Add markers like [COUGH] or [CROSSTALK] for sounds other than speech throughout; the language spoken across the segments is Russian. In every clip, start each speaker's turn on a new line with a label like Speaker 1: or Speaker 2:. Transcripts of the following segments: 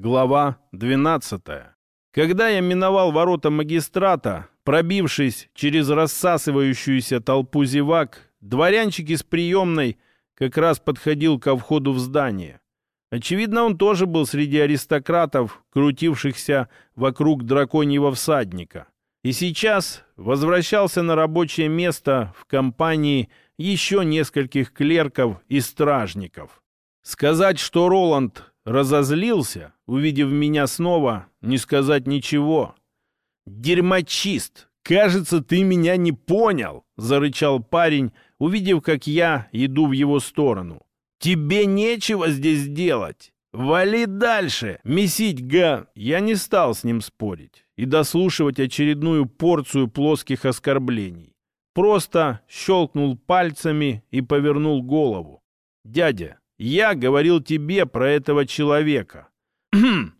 Speaker 1: Глава 12. Когда я миновал ворота магистрата, пробившись через рассасывающуюся толпу зевак, дворянчик из приемной как раз подходил ко входу в здание. Очевидно, он тоже был среди аристократов, крутившихся вокруг драконьего всадника. И сейчас возвращался на рабочее место в компании еще нескольких клерков и стражников. Сказать, что Роланд разозлился, увидев меня снова, не сказать ничего. «Дерьмочист! Кажется, ты меня не понял!» — зарычал парень, увидев, как я иду в его сторону. «Тебе нечего здесь делать! Вали дальше! Месить га!» Я не стал с ним спорить и дослушивать очередную порцию плоских оскорблений. Просто щелкнул пальцами и повернул голову. «Дядя, я говорил тебе про этого человека.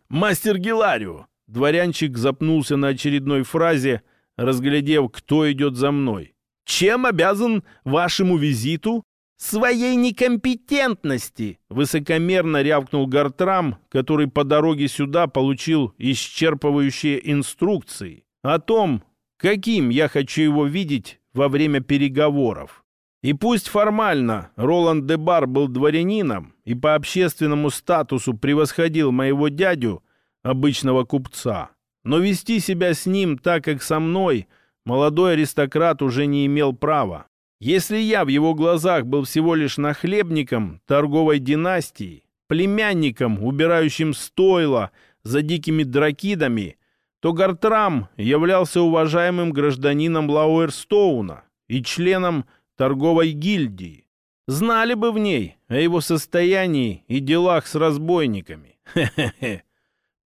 Speaker 1: Мастер Геларио. Дворянчик запнулся на очередной фразе, разглядев, кто идет за мной. Чем обязан вашему визиту? Своей некомпетентности, высокомерно рявкнул Гартрам, который по дороге сюда получил исчерпывающие инструкции о том, каким я хочу его видеть во время переговоров. И пусть формально Роланд де Бар был дворянином и по общественному статусу превосходил моего дядю, обычного купца, но вести себя с ним так, как со мной, молодой аристократ уже не имел права. Если я в его глазах был всего лишь нахлебником торговой династии, племянником, убирающим стойло за дикими дракидами, то Гартрам являлся уважаемым гражданином Лауэрстоуна и членом торговой гильдии. Знали бы в ней о его состоянии и делах с разбойниками. Хе-хе-хе.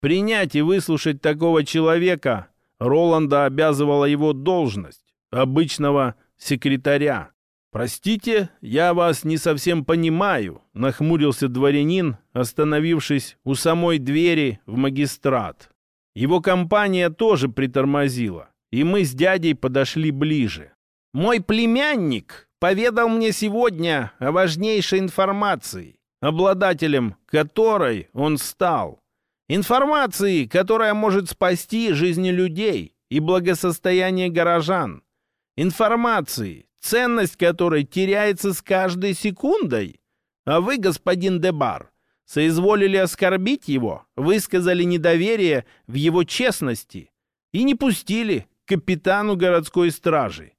Speaker 1: Принять и выслушать такого человека Роланда обязывала его должность обычного секретаря. «Простите, я вас не совсем понимаю», — нахмурился дворянин, остановившись у самой двери в магистрат. Его компания тоже притормозила, и мы с дядей подошли ближе. Мой племянник поведал мне сегодня о важнейшей информации, обладателем которой он стал. Информации, которая может спасти жизни людей и благосостояние горожан. Информации, ценность которой теряется с каждой секундой. А вы, господин Дебар, соизволили оскорбить его, высказали недоверие в его честности и не пустили капитану городской стражи.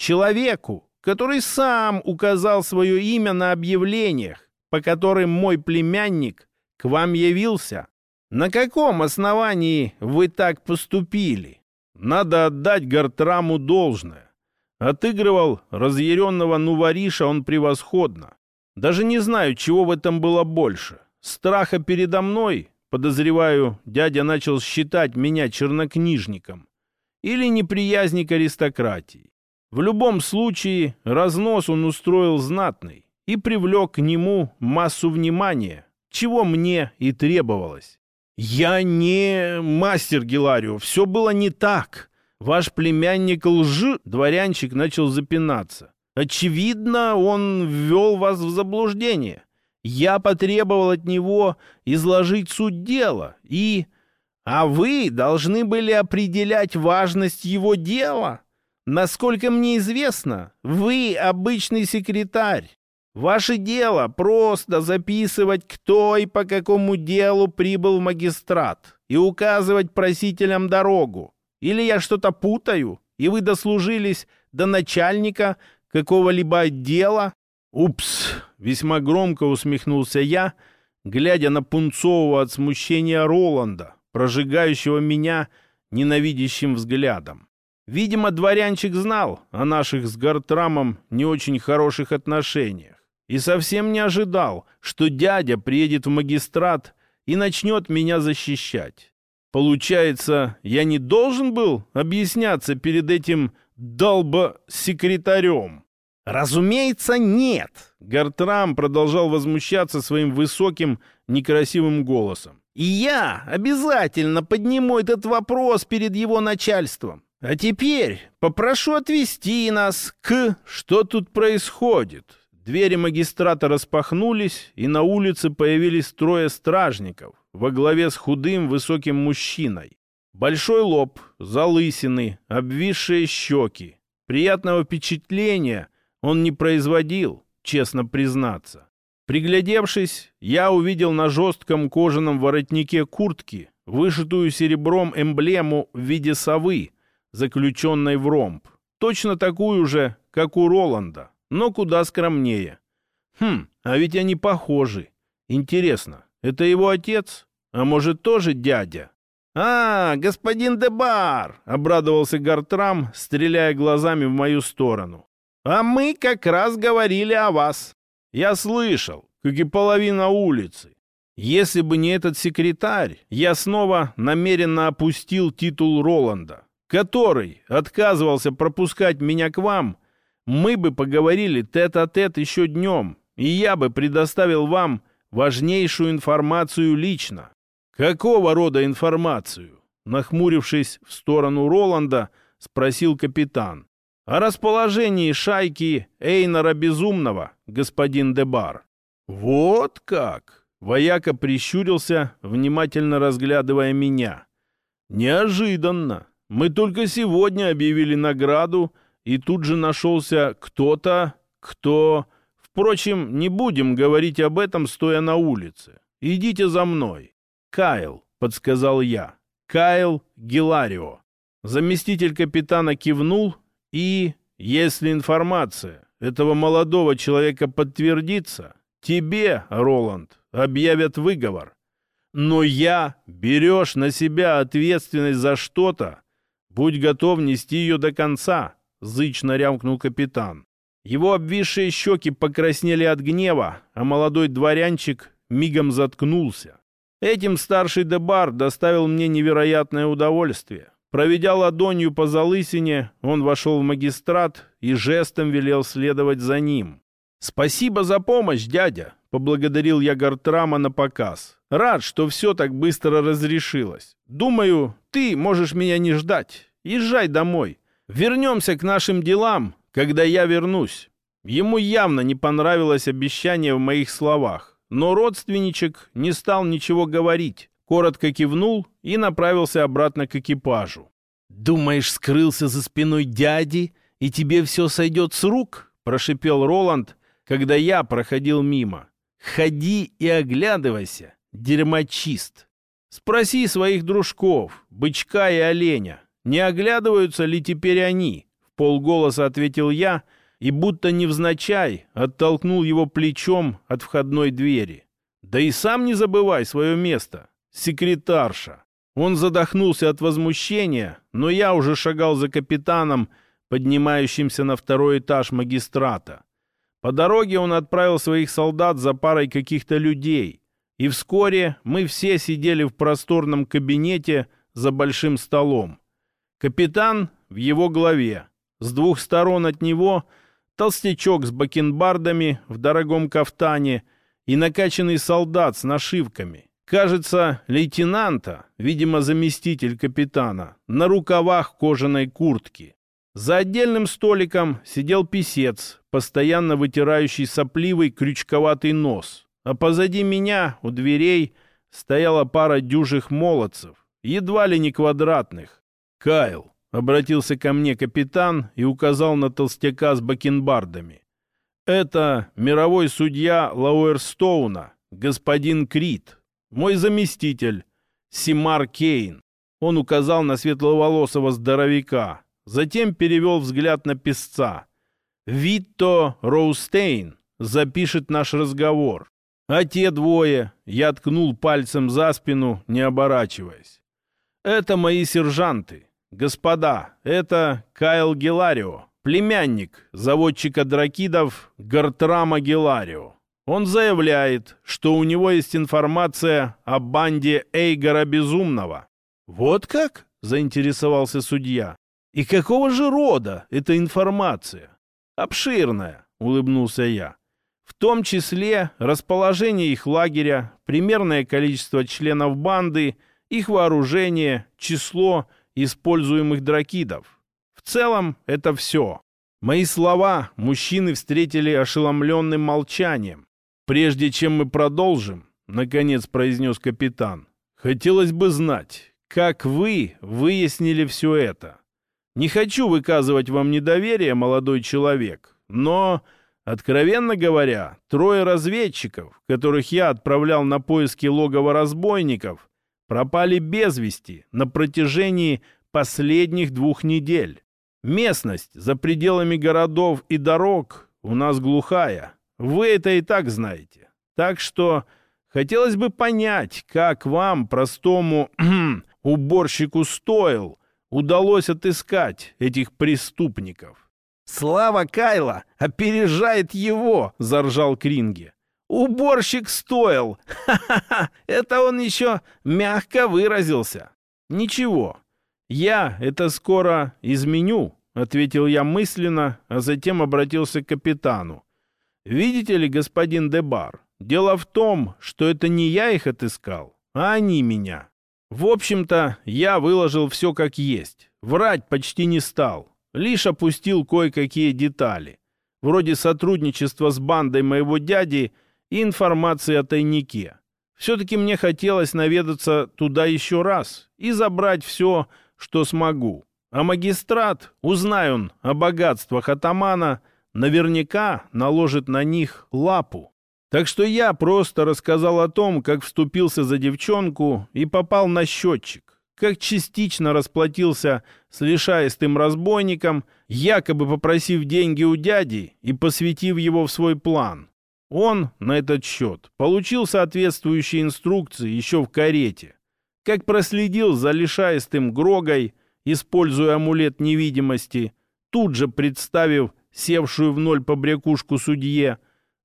Speaker 1: Человеку, который сам указал свое имя на объявлениях, по которым мой племянник к вам явился. На каком основании вы так поступили? Надо отдать Гартраму должное. Отыгрывал разъяренного Нувариша он превосходно. Даже не знаю, чего в этом было больше. Страха передо мной, подозреваю, дядя начал считать меня чернокнижником, или неприязни к аристократии. В любом случае, разнос он устроил знатный и привлек к нему массу внимания, чего мне и требовалось. «Я не мастер Геларио, все было не так. Ваш племянник лжи...» Дворянчик начал запинаться. «Очевидно, он ввел вас в заблуждение. Я потребовал от него изложить суть дела, и... А вы должны были определять важность его дела?» Насколько мне известно, вы обычный секретарь. Ваше дело просто записывать, кто и по какому делу прибыл в магистрат и указывать просителям дорогу. Или я что-то путаю, и вы дослужились до начальника какого-либо отдела? Упс, весьма громко усмехнулся я, глядя на пунцового от смущения Роланда, прожигающего меня ненавидящим взглядом. Видимо, дворянчик знал о наших с Гартрамом не очень хороших отношениях и совсем не ожидал, что дядя приедет в магистрат и начнет меня защищать. Получается, я не должен был объясняться перед этим долбо-секретарем? Разумеется, нет. Гартрам продолжал возмущаться своим высоким, некрасивым голосом. И я обязательно подниму этот вопрос перед его начальством. А теперь попрошу отвезти нас к... Что тут происходит? Двери магистрата распахнулись, и на улице появились трое стражников во главе с худым высоким мужчиной. Большой лоб, залысины, обвисшие щеки. Приятного впечатления он не производил, честно признаться. Приглядевшись, я увидел на жестком кожаном воротнике куртки вышитую серебром эмблему в виде совы, заключенной в ромб. Точно такую же, как у Роланда, но куда скромнее. Хм, а ведь они похожи. Интересно, это его отец? А может, тоже дядя? «А, господин Дебар!» — обрадовался Гартрам, стреляя глазами в мою сторону. «А мы как раз говорили о вас. Я слышал, как и половина улицы. Если бы не этот секретарь, я снова намеренно опустил титул Роланда, который отказывался пропускать меня к вам, мы бы поговорили тет-а-тет -тет еще днем, и я бы предоставил вам важнейшую информацию лично. Какого рода информацию? Нахмурившись в сторону Роланда, спросил капитан. О расположении шайки Эйнора Безумного, господин Дебар. Вот как! Вояка прищурился, внимательно разглядывая меня. Неожиданно. Мы только сегодня объявили награду, и тут же нашелся кто-то, кто... Впрочем, не будем говорить об этом, стоя на улице. Идите за мной. Кайл, подсказал я. Кайл Гиларио. Заместитель капитана кивнул и, если информация этого молодого человека подтвердится, тебе, Роланд, объявят выговор. Но я берешь на себя ответственность за что-то, будь готов нести ее до конца, зычно рявкнул капитан. Его обвисшие щеки покраснели от гнева, а молодой дворянчик мигом заткнулся. Этим старший Дебар доставил мне невероятное удовольствие. Проведя ладонью по залысине, он вошел в магистрат и жестом велел следовать за ним. «Спасибо за помощь, дядя!» — поблагодарил я Гартрама на показ. «Рад, что все так быстро разрешилось. Думаю, ты можешь меня не ждать. Езжай домой. Вернемся к нашим делам, когда я вернусь». Ему явно не понравилось обещание в моих словах. Но родственничек не стал ничего говорить, коротко кивнул и направился обратно к экипажу. «Думаешь, скрылся за спиной дяди, и тебе все сойдет с рук?» — прошипел Роланд, когда я проходил мимо. «Ходи и оглядывайся, дерьмочист. Спроси своих дружков, бычка и оленя, не оглядываются ли теперь они?» В полголоса ответил я — и будто невзначай оттолкнул его плечом от входной двери. «Да и сам не забывай свое место, секретарша!» Он задохнулся от возмущения, но я уже шагал за капитаном, поднимающимся на второй этаж магистрата. По дороге он отправил своих солдат за парой каких-то людей, и вскоре мы все сидели в просторном кабинете за большим столом. Капитан в его главе. С двух сторон от него – толстячок с бакенбардами в дорогом кафтане и накачанный солдат с нашивками. Кажется, лейтенанта, видимо, заместитель капитана, на рукавах кожаной куртки. За отдельным столиком сидел писец, постоянно вытирающий сопливый крючковатый нос. А позади меня, у дверей, стояла пара дюжих молодцев, едва ли не квадратных. «Кайл, Обратился ко мне капитан и указал на толстяка с бакенбардами. «Это мировой судья Лауэрстоуна, господин Крит, мой заместитель, Симар Кейн». Он указал на светловолосого здоровяка, затем перевел взгляд на песца. «Витто Роустейн запишет наш разговор. А те двое...» Я ткнул пальцем за спину, не оборачиваясь. «Это мои сержанты. «Господа, это Кайл Геларио, племянник заводчика дракидов Гартрама Геларио. Он заявляет, что у него есть информация о банде Эйгора Безумного». «Вот как?» — заинтересовался судья. «И какого же рода эта информация?» «Обширная», — улыбнулся я. «В том числе расположение их лагеря, примерное количество членов банды, их вооружение, число — используемых дракидов. В целом это все. Мои слова мужчины встретили ошеломленным молчанием. Прежде чем мы продолжим, наконец произнес капитан. Хотелось бы знать, как вы выяснили все это. Не хочу выказывать вам недоверие, молодой человек, но, откровенно говоря, трое разведчиков, которых я отправлял на поиски логова разбойников, пропали без вести на протяжении последних двух недель. Местность за пределами городов и дорог у нас глухая. Вы это и так знаете. Так что хотелось бы понять, как вам, простому [CLEARS THROAT] уборщику стоил, удалось отыскать этих преступников.
Speaker 2: «Слава Кайла опережает его!» — заржал Кринги. «Уборщик стоил! Ха-ха-ха! Это он еще мягко выразился!»
Speaker 1: «Ничего, я это скоро изменю», — ответил я мысленно, а затем обратился к капитану. «Видите ли, господин Дебар, дело в том, что это не я их отыскал, а они меня. В общем-то, я выложил все как есть. Врать почти не стал. Лишь опустил кое-какие детали. Вроде сотрудничества с бандой моего дяди и информации о тайнике. Все-таки мне хотелось наведаться туда еще раз и забрать все, что смогу. А магистрат, узнай он о богатствах атамана, наверняка наложит на них лапу. Так что я просто рассказал о том, как вступился за девчонку и попал на счетчик, как частично расплатился с лишаистым разбойником, якобы попросив деньги у дяди и посвятив его в свой план. Он на этот счет получил соответствующие инструкции еще в карете, как проследил за лишаистым Грогой, используя амулет невидимости, тут же представив севшую в ноль побрякушку судье,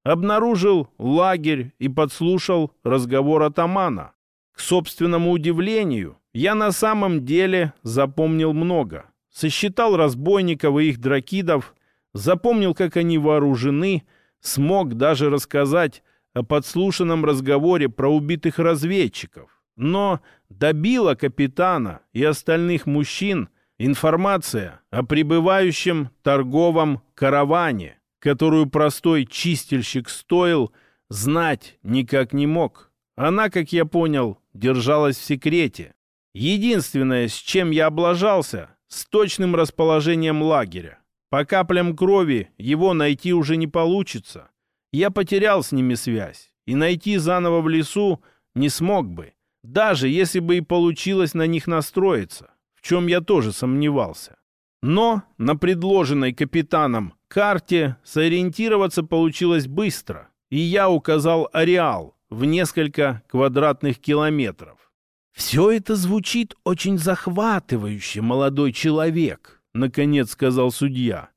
Speaker 1: обнаружил лагерь и подслушал разговор атамана. К собственному удивлению, я на самом деле запомнил много. Сосчитал разбойников и их дракидов, запомнил, как они вооружены, смог даже рассказать о подслушанном разговоре про убитых разведчиков. Но добила капитана и остальных мужчин информация о прибывающем торговом караване, которую простой чистильщик стоил, знать никак не мог. Она, как я понял, держалась в секрете. Единственное, с чем я облажался, с точным расположением лагеря. По каплям крови его найти уже не получится. Я потерял с ними связь, и найти заново в лесу не смог бы даже если бы и получилось на них настроиться, в чем я тоже сомневался. Но на предложенной капитаном карте сориентироваться получилось быстро, и я указал ареал в несколько квадратных километров.
Speaker 2: «Все это звучит очень захватывающе, молодой человек», — наконец сказал судья.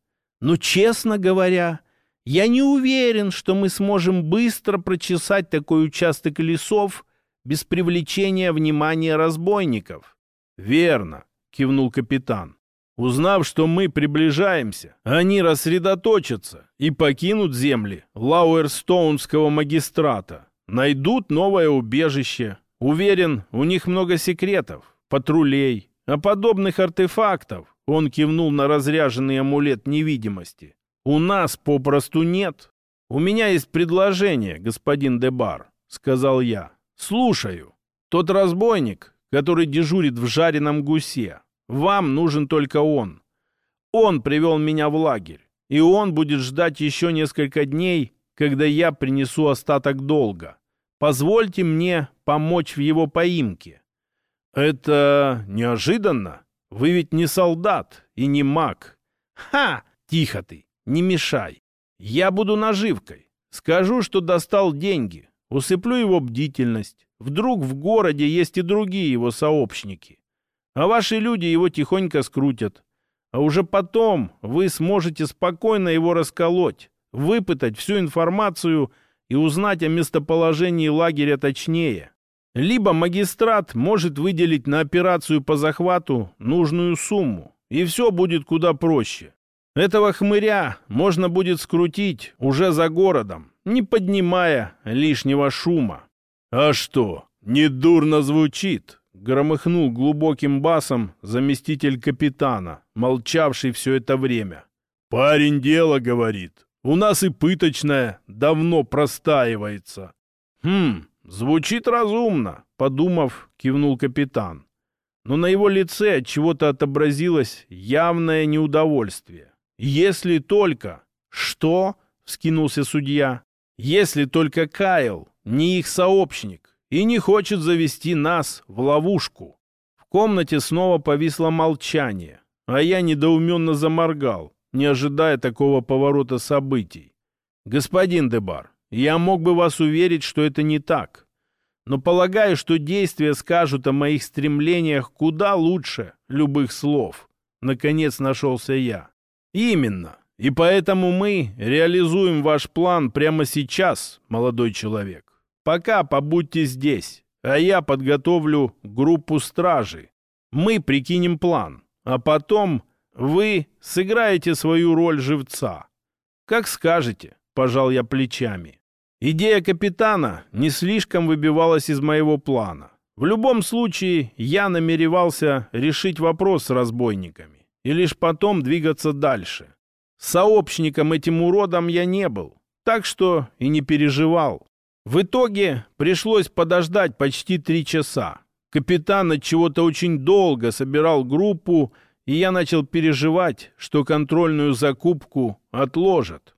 Speaker 2: «Но, честно говоря, я не уверен, что мы сможем быстро прочесать такой участок лесов без привлечения внимания разбойников.
Speaker 1: «Верно», — кивнул капитан. «Узнав, что мы приближаемся, они рассредоточатся и покинут земли Лауэрстоунского магистрата, найдут новое убежище. Уверен, у них много секретов, патрулей, а подобных артефактов, он кивнул на разряженный амулет невидимости, у нас попросту нет. У меня есть предложение, господин Дебар, сказал я. «Слушаю. Тот разбойник, который дежурит в жареном гусе. Вам нужен только он. Он привел меня в лагерь, и он будет ждать еще несколько дней, когда я принесу остаток долга. Позвольте мне помочь в его поимке». «Это неожиданно. Вы ведь не солдат и не маг».
Speaker 2: «Ха! Тихо ты, не мешай. Я буду наживкой. Скажу, что достал деньги, Усыплю его бдительность. Вдруг в городе есть и другие его сообщники. А ваши люди его тихонько скрутят. А уже потом вы сможете спокойно его расколоть, выпытать всю информацию и узнать о местоположении лагеря точнее. Либо магистрат может выделить на операцию по захвату нужную сумму, и все будет куда проще. Этого хмыря можно будет скрутить уже за городом, не поднимая лишнего шума.
Speaker 1: «А что, недурно звучит?» — громыхнул глубоким басом заместитель капитана, молчавший все это время. «Парень дело говорит. У нас и пыточная давно простаивается».
Speaker 2: «Хм,
Speaker 1: Звучит разумно, подумав, кивнул капитан. Но на его лице от чего-то отобразилось явное неудовольствие. Если только... Что? вскинулся судья. Если только Кайл не их сообщник и не хочет завести нас в ловушку. В комнате снова повисло молчание, а я недоуменно заморгал, не ожидая такого поворота событий. «Господин Дебар, я мог бы вас уверить, что это не так. Но полагаю, что действия скажут о моих стремлениях куда лучше любых слов. Наконец нашелся я. Именно. И поэтому мы реализуем ваш план прямо сейчас, молодой человек. Пока побудьте здесь, а я подготовлю группу стражи. Мы прикинем план, а потом вы сыграете свою роль живца. Как скажете, пожал я плечами. Идея капитана не слишком выбивалась из моего плана. В любом случае, я намеревался решить вопрос с разбойниками и лишь потом двигаться дальше. Сообщником этим уродом я не был, так что и не переживал. В итоге пришлось подождать почти три часа. Капитан от чего-то очень долго собирал группу, и я начал переживать, что контрольную закупку отложат.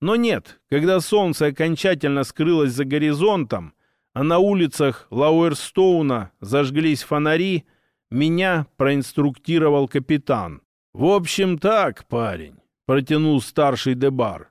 Speaker 1: Но нет, когда солнце окончательно скрылось за горизонтом, а на улицах Лауэрстоуна зажглись фонари, меня проинструктировал капитан. «В общем так, парень», — протянул старший Дебар.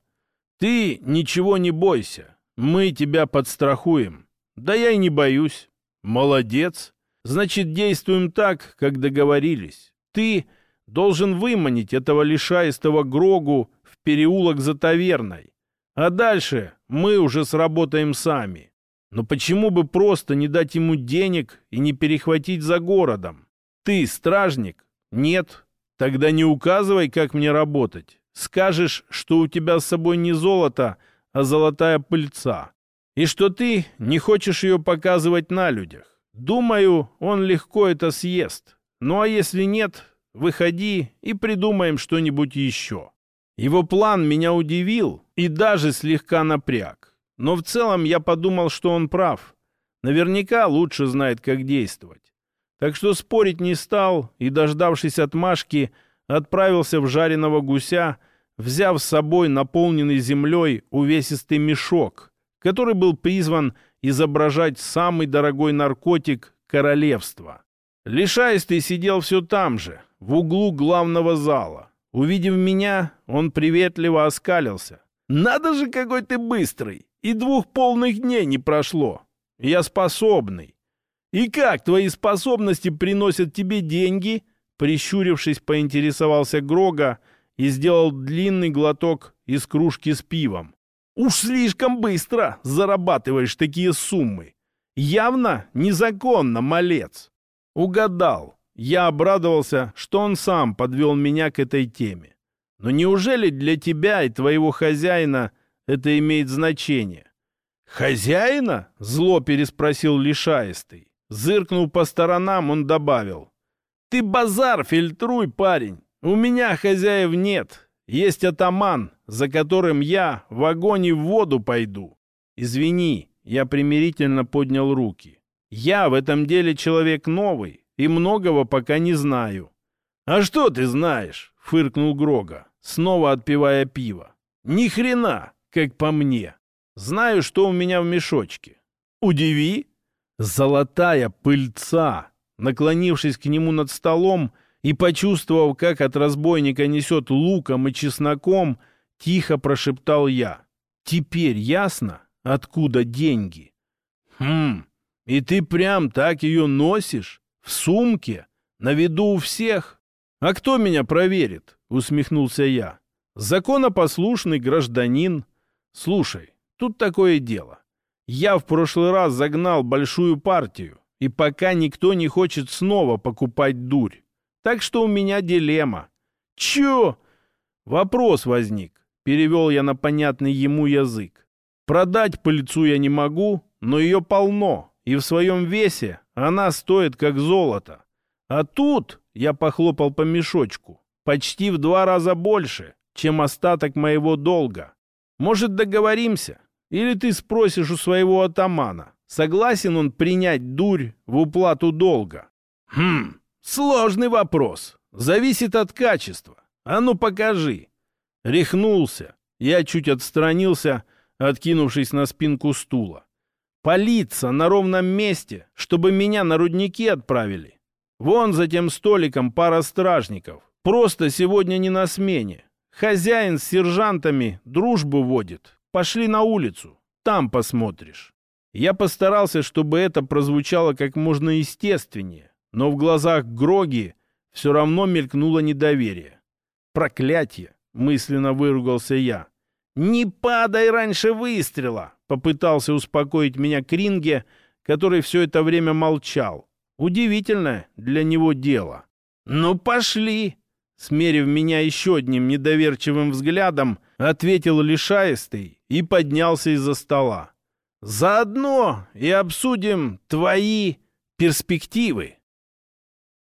Speaker 1: «Ты ничего не бойся. Мы тебя подстрахуем. Да я и не боюсь. Молодец. Значит, действуем так, как договорились. Ты должен выманить этого лишаистого Грогу в переулок за таверной. А дальше мы уже сработаем сами. Но почему бы просто не дать ему денег и не перехватить за городом? Ты стражник? Нет. Тогда не указывай, как мне работать. Скажешь, что у тебя с собой не золото, а золотая пыльца. И что ты не хочешь ее показывать на людях. Думаю, он легко это съест. Ну а если нет, выходи и придумаем что-нибудь еще. Его план меня удивил и даже слегка напряг. Но в целом я подумал, что он прав. Наверняка лучше знает, как действовать. Так что спорить не стал и, дождавшись отмашки, отправился в жареного гуся, взяв с собой наполненный землей увесистый мешок, который был призван изображать самый дорогой наркотик королевства. Лишайстый сидел все там же, в углу главного зала. Увидев меня, он приветливо оскалился. «Надо же, какой ты быстрый! И двух полных дней не прошло! Я способный! И как твои способности приносят тебе деньги?» Прищурившись, поинтересовался Грога, и сделал длинный глоток из кружки с пивом. «Уж слишком быстро зарабатываешь такие суммы. Явно незаконно, малец». Угадал. Я обрадовался, что он сам подвел меня к этой теме. Но неужели для тебя и твоего хозяина это имеет значение? «Хозяина?» — зло переспросил лишаистый. Зыркнув по сторонам, он добавил. «Ты базар фильтруй, парень. У меня хозяев нет. Есть атаман, за которым я в огонь и в воду пойду. Извини, я примирительно поднял руки. Я в этом деле человек новый и многого пока не знаю. А что ты знаешь? Фыркнул Грога, снова отпивая пиво. Ни хрена, как по мне. Знаю, что у меня в мешочке. Удиви. Золотая пыльца. Наклонившись к нему над столом, и, почувствовав, как от разбойника несет луком и чесноком, тихо прошептал я. «Теперь ясно, откуда деньги?» «Хм, и ты прям так ее носишь? В сумке? На виду у всех? А кто меня проверит?» — усмехнулся я. «Законопослушный гражданин. Слушай, тут такое дело. Я в прошлый раз загнал большую партию, и пока никто не хочет снова покупать дурь. Так что у меня дилемма. Чё? Вопрос возник. Перевел я на понятный ему язык. Продать пыльцу я не могу, но ее полно, и в своем весе она стоит как золото. А тут я похлопал по мешочку. Почти в два раза больше, чем остаток моего долга. Может, договоримся? Или ты спросишь у своего атамана, Согласен он принять дурь в уплату долга? Хм, сложный вопрос. Зависит от качества. А ну покажи. Рехнулся. Я чуть отстранился, откинувшись на спинку стула. Политься на ровном месте, чтобы меня на рудники отправили. Вон за тем столиком пара стражников. Просто сегодня не на смене. Хозяин с сержантами дружбу водит. Пошли на улицу. Там посмотришь. Я постарался, чтобы это прозвучало как можно естественнее, но в глазах Гроги все равно мелькнуло недоверие. «Проклятие!» — мысленно выругался я. «Не падай раньше выстрела!» — попытался успокоить меня Кринге, который все это время молчал. Удивительное для него дело. «Ну, пошли!» Смерив меня еще одним недоверчивым взглядом, ответил лишаистый и поднялся из-за стола. «Заодно и обсудим твои перспективы».